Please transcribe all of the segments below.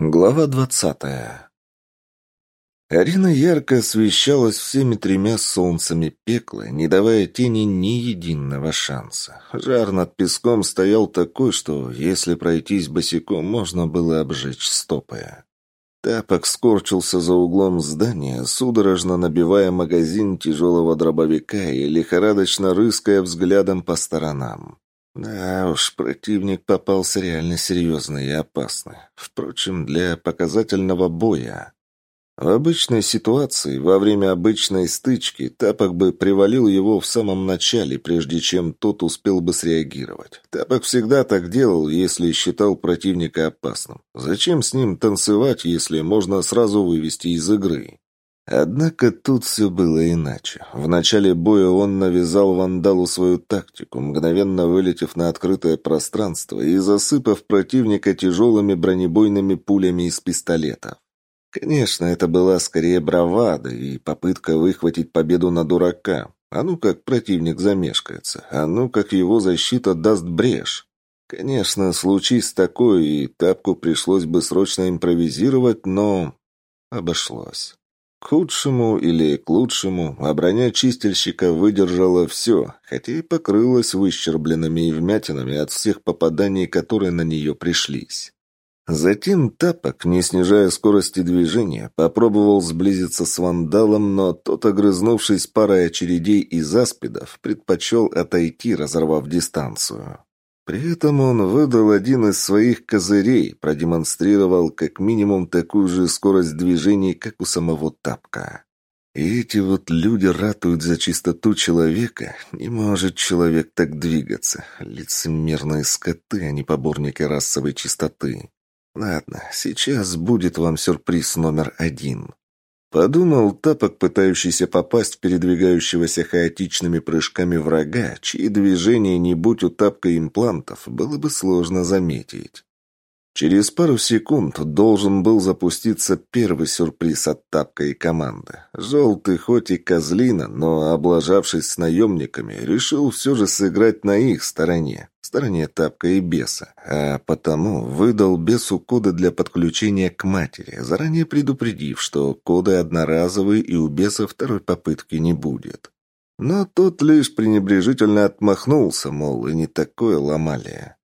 Глава двадцатая. Арена ярко освещалась всеми тремя солнцами пекла, не давая тени ни единого шанса. Жар над песком стоял такой, что, если пройтись босиком, можно было обжечь стопы. Тапок скорчился за углом здания, судорожно набивая магазин тяжелого дробовика и лихорадочно рыская взглядом по сторонам. Да уж, противник попался реально серьезный и опасный. Впрочем, для показательного боя. В обычной ситуации, во время обычной стычки, Тапок бы привалил его в самом начале, прежде чем тот успел бы среагировать. Тапок всегда так делал, если считал противника опасным. Зачем с ним танцевать, если можно сразу вывести из игры? Однако тут все было иначе. В начале боя он навязал вандалу свою тактику, мгновенно вылетев на открытое пространство и засыпав противника тяжелыми бронебойными пулями из пистолетов. Конечно, это была скорее бравада и попытка выхватить победу на дурака. А ну как противник замешкается, а ну как его защита даст брешь. Конечно, случись такое, и тапку пришлось бы срочно импровизировать, но обошлось. К худшему или к лучшему, а броня чистильщика выдержала все, хотя и покрылась выщербленными и вмятинами от всех попаданий, которые на нее пришлись. Затем Тапок, не снижая скорости движения, попробовал сблизиться с вандалом, но тот, огрызнувшись парой очередей из аспидов, предпочел отойти, разорвав дистанцию. При этом он выдал один из своих козырей, продемонстрировал как минимум такую же скорость движений, как у самого Тапка. И эти вот люди ратуют за чистоту человека. Не может человек так двигаться. Лицемерные скоты, а не поборники расовой чистоты. Ладно, сейчас будет вам сюрприз номер один. Подумал тапок, пытающийся попасть в передвигающегося хаотичными прыжками врага, чьи движения, не будь у тапка имплантов, было бы сложно заметить. Через пару секунд должен был запуститься первый сюрприз от Тапка и команды. Желтый хоть и козлина, но, облажавшись с наемниками, решил все же сыграть на их стороне, стороне Тапка и Беса, а потому выдал Бесу коды для подключения к матери, заранее предупредив, что коды одноразовые и у Беса второй попытки не будет. Но тот лишь пренебрежительно отмахнулся, мол, и не такое ломали.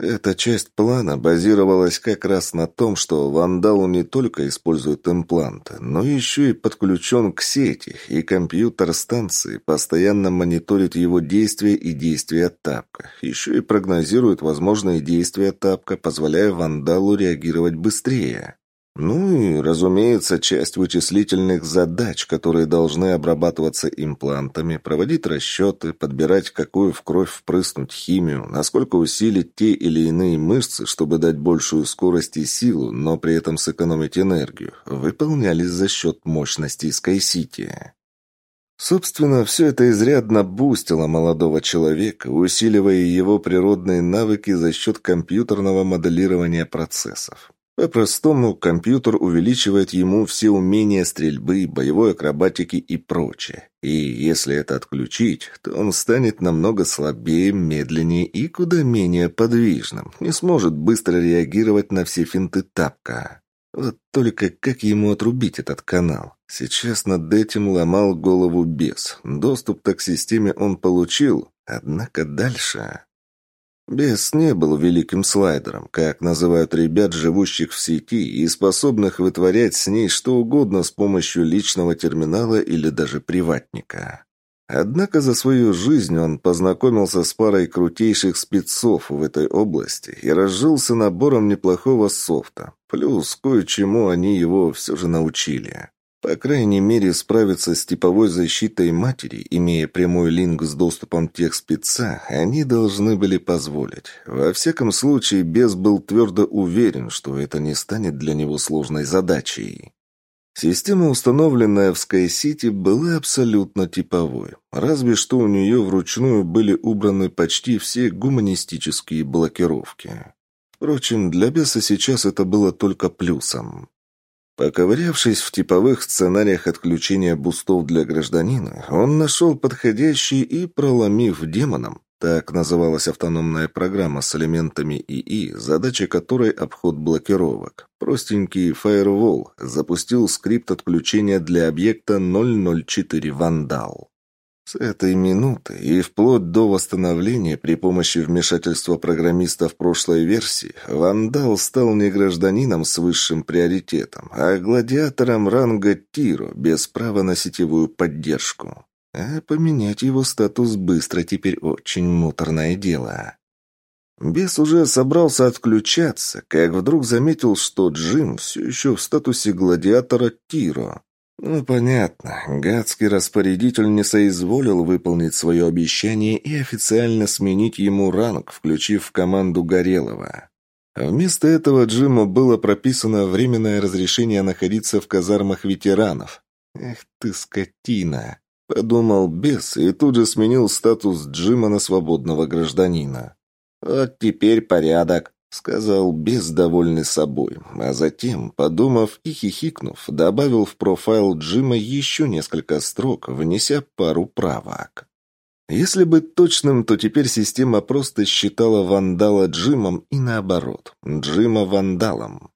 Эта часть плана базировалась как раз на том, что вандал не только использует импланты, но еще и подключен к сети, и компьютер станции постоянно мониторит его действия и действия тапка. Еще и прогнозирует возможные действия тапка, позволяя вандалу реагировать быстрее. Ну и, разумеется, часть вычислительных задач, которые должны обрабатываться имплантами, проводить расчеты, подбирать, какую в кровь впрыснуть химию, насколько усилить те или иные мышцы, чтобы дать большую скорость и силу, но при этом сэкономить энергию, выполнялись за счет мощности Скайсити. Собственно, все это изрядно бустило молодого человека, усиливая его природные навыки за счет компьютерного моделирования процессов. По-простому, компьютер увеличивает ему все умения стрельбы, боевой акробатики и прочее. И если это отключить, то он станет намного слабее, медленнее и куда менее подвижным, не сможет быстро реагировать на все финты тапка. Вот только как ему отрубить этот канал? Сейчас над этим ломал голову бес. Доступ-то к системе он получил, однако дальше... Бес не был великим слайдером, как называют ребят, живущих в сети и способных вытворять с ней что угодно с помощью личного терминала или даже приватника. Однако за свою жизнь он познакомился с парой крутейших спецов в этой области и разжился набором неплохого софта. Плюс кое-чему они его все же научили. По крайней мере, справиться с типовой защитой матери, имея прямой линк с доступом тех спеца, они должны были позволить. Во всяком случае, Бес был твердо уверен, что это не станет для него сложной задачей. Система, установленная в Скай-Сити, была абсолютно типовой. Разве что у нее вручную были убраны почти все гуманистические блокировки. Впрочем, для Беса сейчас это было только плюсом. Поковырявшись в типовых сценариях отключения бустов для гражданина, он нашел подходящий и, проломив демоном, Так называлась автономная программа с элементами ИИ, задача которой обход блокировок. Простенький фаервол запустил скрипт отключения для объекта 004 «Вандал». С этой минуты и вплоть до восстановления при помощи вмешательства программиста в прошлой версии, Вандал стал не гражданином с высшим приоритетом, а гладиатором ранга Тиро без права на сетевую поддержку. А поменять его статус быстро теперь очень муторное дело. Бес уже собрался отключаться, как вдруг заметил, что Джим все еще в статусе гладиатора Тиро. Ну, понятно. Гадский распорядитель не соизволил выполнить свое обещание и официально сменить ему ранг, включив в команду Горелого. Вместо этого Джиму было прописано временное разрешение находиться в казармах ветеранов. «Эх ты, скотина!» Подумал бес и тут же сменил статус Джима на свободного гражданина. «Вот теперь порядок», — сказал бес, довольный собой. А затем, подумав и хихикнув, добавил в профайл Джима еще несколько строк, внеся пару правок. Если быть точным, то теперь система просто считала вандала Джимом и наоборот, Джима вандалом.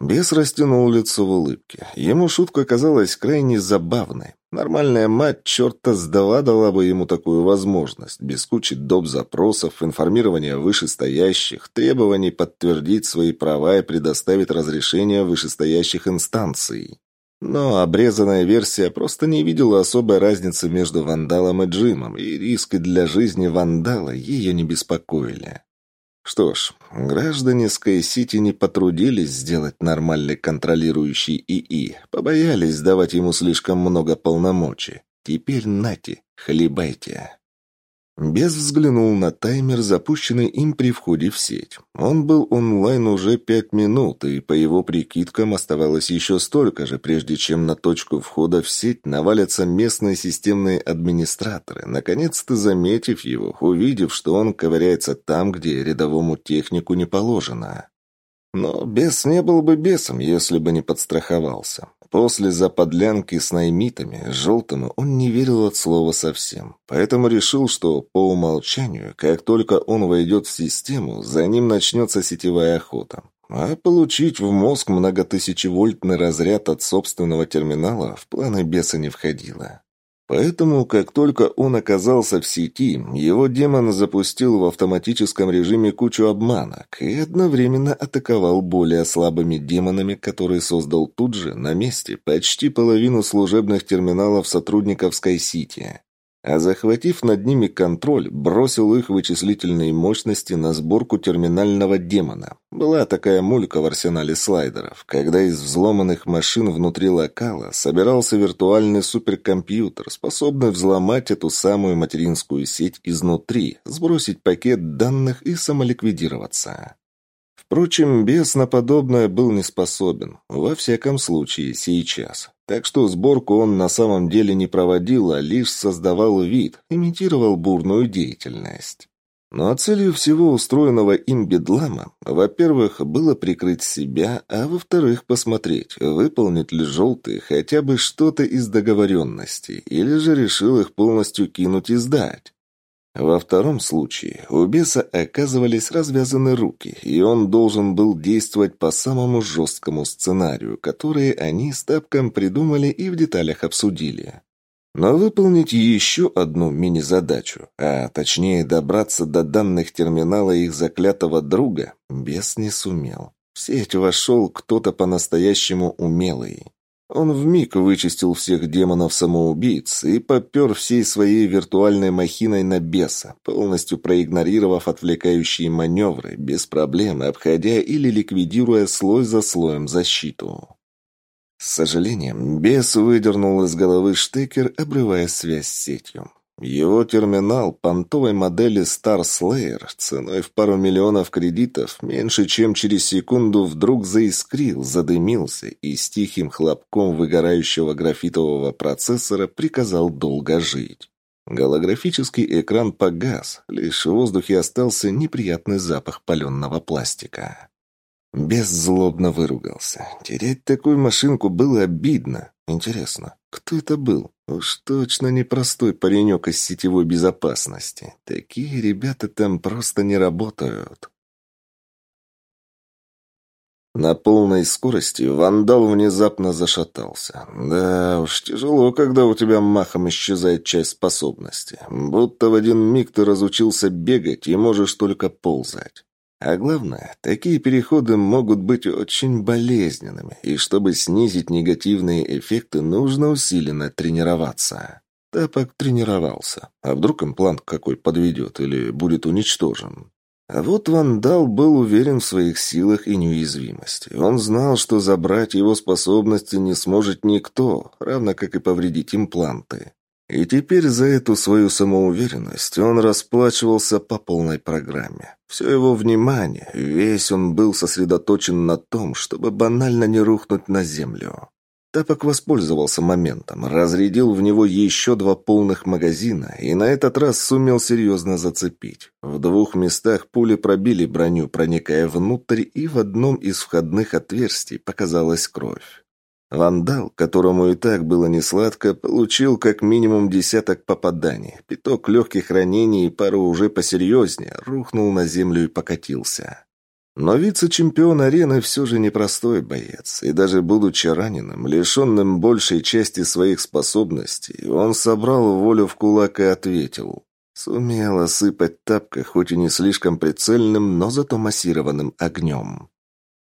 Бес растянул лицо в улыбке. Ему шутка казалась крайне забавной. Нормальная мать черта сдала дала бы ему такую возможность, без кучи доп. запросов, информирования вышестоящих, требований подтвердить свои права и предоставить разрешение вышестоящих инстанций. Но обрезанная версия просто не видела особой разницы между Вандалом и Джимом, и риски для жизни Вандала ее не беспокоили. Что ж, граждане Скай-Сити не потрудились сделать нормальный контролирующий ИИ, побоялись давать ему слишком много полномочий. Теперь нате, хлебайте. Без взглянул на таймер, запущенный им при входе в сеть. Он был онлайн уже пять минут, и по его прикидкам оставалось еще столько же, прежде чем на точку входа в сеть навалятся местные системные администраторы, наконец-то заметив его, увидев, что он ковыряется там, где рядовому технику не положено. Но бес не был бы бесом, если бы не подстраховался. После заподлянки с наймитами, желтому, он не верил от слова совсем. Поэтому решил, что по умолчанию, как только он войдет в систему, за ним начнется сетевая охота. А получить в мозг многотысячевольтный разряд от собственного терминала в планы беса не входило. Поэтому, как только он оказался в сети, его демон запустил в автоматическом режиме кучу обманок и одновременно атаковал более слабыми демонами, которые создал тут же, на месте, почти половину служебных терминалов сотрудников Скай-Сити а захватив над ними контроль, бросил их вычислительные мощности на сборку терминального демона. Была такая мулька в арсенале слайдеров, когда из взломанных машин внутри локала собирался виртуальный суперкомпьютер, способный взломать эту самую материнскую сеть изнутри, сбросить пакет данных и самоликвидироваться. Впрочем, бес на подобное был не способен, во всяком случае сейчас. Так что сборку он на самом деле не проводил, а лишь создавал вид, имитировал бурную деятельность. Но целью всего устроенного им бедлама, во-первых, было прикрыть себя, а во-вторых, посмотреть, выполнит ли желтый хотя бы что-то из договоренностей, или же решил их полностью кинуть и сдать. Во втором случае у беса оказывались развязаны руки, и он должен был действовать по самому жесткому сценарию, который они с Тапком придумали и в деталях обсудили. Но выполнить еще одну мини-задачу, а точнее добраться до данных терминала их заклятого друга, бес не сумел. В сеть вошел кто-то по-настоящему умелый. Он вмиг вычистил всех демонов-самоубийц и попер всей своей виртуальной махиной на беса, полностью проигнорировав отвлекающие маневры, без проблем обходя или ликвидируя слой за слоем защиту. С сожалением, бес выдернул из головы штекер, обрывая связь с сетью. Его терминал понтовой модели Star Slayer ценой в пару миллионов кредитов меньше чем через секунду вдруг заискрил, задымился и с тихим хлопком выгорающего графитового процессора приказал долго жить. Голографический экран погас, лишь в воздухе остался неприятный запах паленого пластика. Беззлобно выругался. Терять такую машинку было обидно. Интересно, Кто это был? Уж точно непростой паренек из сетевой безопасности. Такие ребята там просто не работают. На полной скорости вандал внезапно зашатался. Да уж, тяжело, когда у тебя махом исчезает часть способности. Будто в один миг ты разучился бегать и можешь только ползать. А главное, такие переходы могут быть очень болезненными, и чтобы снизить негативные эффекты, нужно усиленно тренироваться. Тапок тренировался. А вдруг имплант какой подведет или будет уничтожен? А вот Вандал был уверен в своих силах и неуязвимости. Он знал, что забрать его способности не сможет никто, равно как и повредить импланты. И теперь за эту свою самоуверенность он расплачивался по полной программе. Все его внимание, весь он был сосредоточен на том, чтобы банально не рухнуть на землю. Тапок воспользовался моментом, разрядил в него еще два полных магазина и на этот раз сумел серьезно зацепить. В двух местах пули пробили броню, проникая внутрь, и в одном из входных отверстий показалась кровь. Вандал, которому и так было несладко, получил как минимум десяток попаданий, пяток легких ранений и пару уже посерьезнее, рухнул на землю и покатился. Но вице-чемпион арены все же непростой боец, и даже будучи раненым, лишенным большей части своих способностей, он собрал волю в кулак и ответил. Сумел осыпать тапка, хоть и не слишком прицельным, но зато массированным огнем.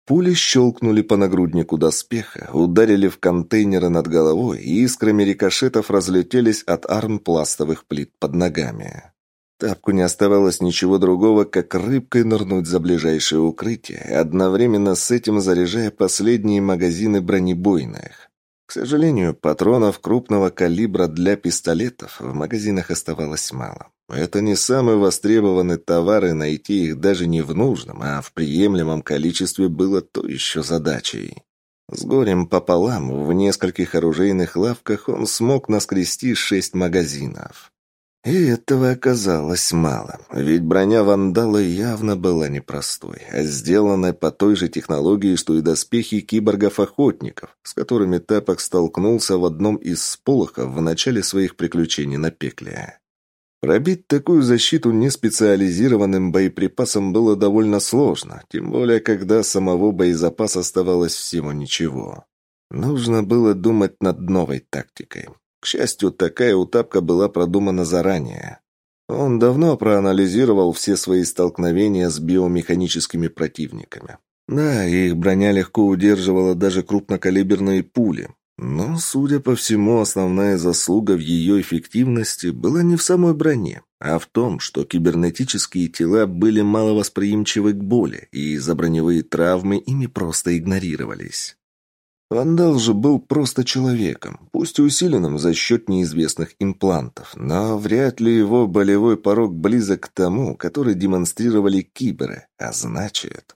Пули щелкнули по нагруднику доспеха, ударили в контейнеры над головой и искрами рикошетов разлетелись от арм пластовых плит под ногами. Тапку не оставалось ничего другого, как рыбкой нырнуть за ближайшее укрытие, одновременно с этим заряжая последние магазины бронебойных. К сожалению, патронов крупного калибра для пистолетов в магазинах оставалось мало. Это не самый востребованный товар, и найти их даже не в нужном, а в приемлемом количестве было то еще задачей. С горем пополам в нескольких оружейных лавках он смог наскрести шесть магазинов. И этого оказалось мало, ведь броня вандала явно была непростой, а сделанная по той же технологии, что и доспехи киборгов-охотников, с которыми Тапок столкнулся в одном из сполохов в начале своих приключений на пекле. Пробить такую защиту неспециализированным боеприпасом было довольно сложно, тем более, когда самого боезапаса оставалось всего ничего. Нужно было думать над новой тактикой. К счастью, такая утапка была продумана заранее. Он давно проанализировал все свои столкновения с биомеханическими противниками. Да, их броня легко удерживала даже крупнокалиберные пули. Но, судя по всему, основная заслуга в ее эффективности была не в самой броне, а в том, что кибернетические тела были маловосприимчивы к боли, и за броневые травмы ими просто игнорировались. Вандал же был просто человеком, пусть и усиленным за счет неизвестных имплантов, но вряд ли его болевой порог близок к тому, который демонстрировали киберы, а значит...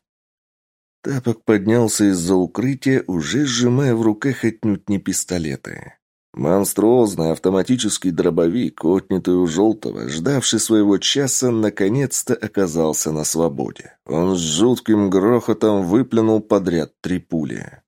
Тапок поднялся из-за укрытия, уже сжимая в руках отнюдь не пистолеты. Монструозный автоматический дробовик, отнятый у желтого, ждавший своего часа, наконец-то оказался на свободе. Он с жутким грохотом выплюнул подряд три пули.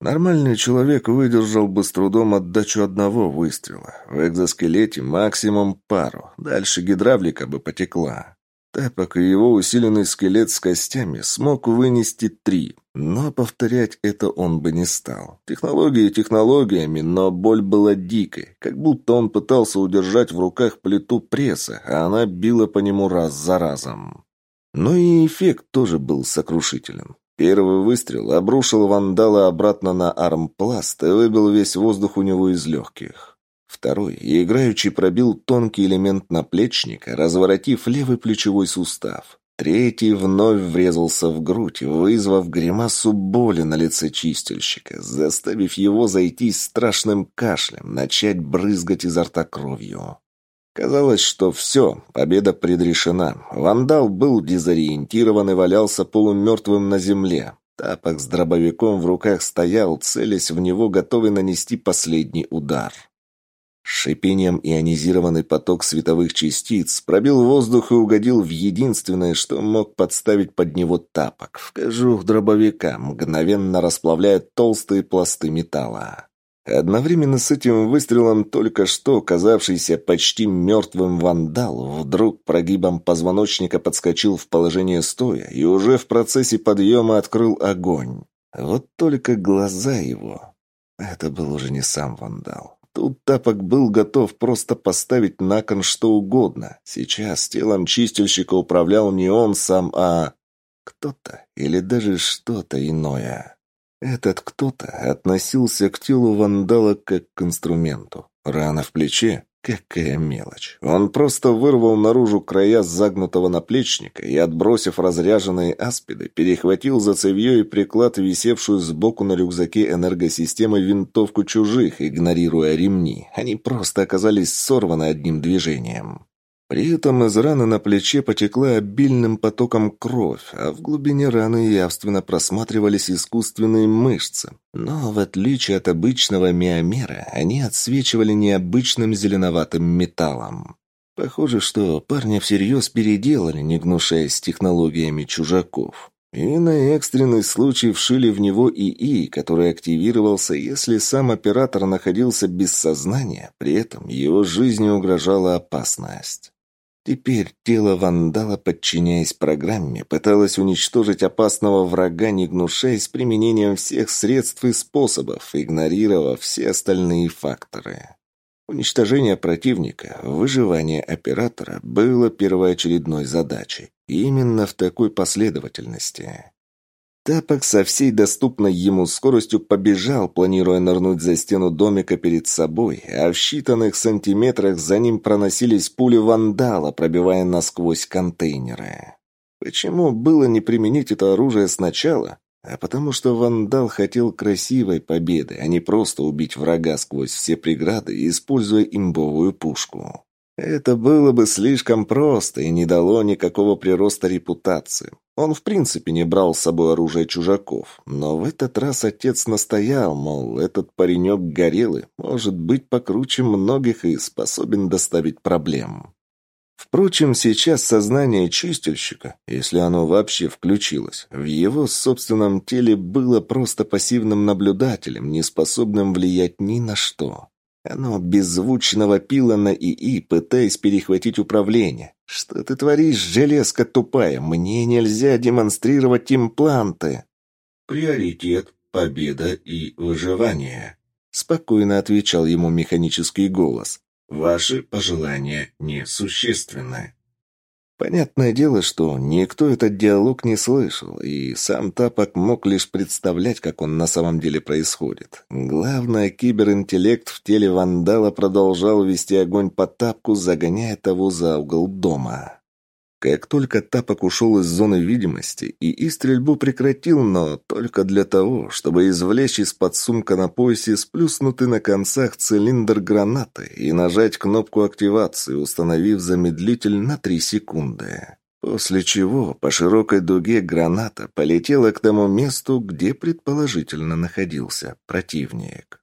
Нормальный человек выдержал бы с трудом отдачу одного выстрела. В экзоскелете максимум пару. Дальше гидравлика бы потекла. Тапок и его усиленный скелет с костями смог вынести три, но повторять это он бы не стал. Технологии технологиями, но боль была дикой, как будто он пытался удержать в руках плиту пресса, а она била по нему раз за разом. Но и эффект тоже был сокрушителен. Первый выстрел обрушил вандала обратно на армпласт и выбил весь воздух у него из легких. Второй, играючи, пробил тонкий элемент наплечника, разворотив левый плечевой сустав. Третий вновь врезался в грудь, вызвав гримасу боли на лице чистильщика, заставив его зайтись страшным кашлем, начать брызгать изо рта кровью. Казалось, что все, победа предрешена. Вандал был дезориентирован и валялся полумертвым на земле. Тапок с дробовиком в руках стоял, целясь в него, готовый нанести последний удар. шипением ионизированный поток световых частиц пробил воздух и угодил в единственное, что мог подставить под него тапок, в кожух дробовика, мгновенно расплавляя толстые пласты металла. Одновременно с этим выстрелом только что казавшийся почти мертвым вандал вдруг прогибом позвоночника подскочил в положение стоя и уже в процессе подъема открыл огонь. Вот только глаза его... Это был уже не сам вандал. Тут Тапок был готов просто поставить на кон что угодно. Сейчас телом чистильщика управлял не он сам, а... Кто-то или даже что-то иное. Этот кто-то относился к телу вандала как к инструменту. Рана в плече? Какая мелочь. Он просто вырвал наружу края загнутого наплечника и, отбросив разряженные аспиды, перехватил за цевьё и приклад, висевшую сбоку на рюкзаке энергосистемы винтовку чужих, игнорируя ремни. Они просто оказались сорваны одним движением. При этом из раны на плече потекла обильным потоком кровь, а в глубине раны явственно просматривались искусственные мышцы. Но в отличие от обычного миомера, они отсвечивали необычным зеленоватым металлом. Похоже, что парня всерьез переделали, не гнушаясь технологиями чужаков. И на экстренный случай вшили в него ИИ, который активировался, если сам оператор находился без сознания, при этом его жизни угрожала опасность. Теперь тело вандала, подчиняясь программе, пыталось уничтожить опасного врага, не гнушаясь применением всех средств и способов, игнорировав все остальные факторы. Уничтожение противника, выживание оператора было первоочередной задачей. Именно в такой последовательности. Тапок со всей доступной ему скоростью побежал, планируя нырнуть за стену домика перед собой, а в считанных сантиметрах за ним проносились пули вандала, пробивая насквозь контейнеры. Почему было не применить это оружие сначала? А потому что вандал хотел красивой победы, а не просто убить врага сквозь все преграды, используя имбовую пушку. Это было бы слишком просто и не дало никакого прироста репутации. Он в принципе не брал с собой оружие чужаков, но в этот раз отец настоял, мол, этот паренек горелый, может быть покруче многих и способен доставить проблем. Впрочем, сейчас сознание чистильщика, если оно вообще включилось, в его собственном теле было просто пассивным наблюдателем, не способным влиять ни на что. Оно беззвучно вопило на ИИ, пытаясь перехватить управление. «Что ты творишь, железка тупая? Мне нельзя демонстрировать импланты!» «Приоритет – победа и выживание», – спокойно отвечал ему механический голос. «Ваши пожелания несущественны». Понятное дело, что никто этот диалог не слышал, и сам Тапок мог лишь представлять, как он на самом деле происходит. Главное, киберинтеллект в теле вандала продолжал вести огонь по Тапку, загоняя того за угол дома. Как только Тапок ушел из зоны видимости, и и стрельбу прекратил, но только для того, чтобы извлечь из-под сумка на поясе сплюснутый на концах цилиндр гранаты и нажать кнопку активации, установив замедлитель на 3 секунды. После чего по широкой дуге граната полетела к тому месту, где предположительно находился противник.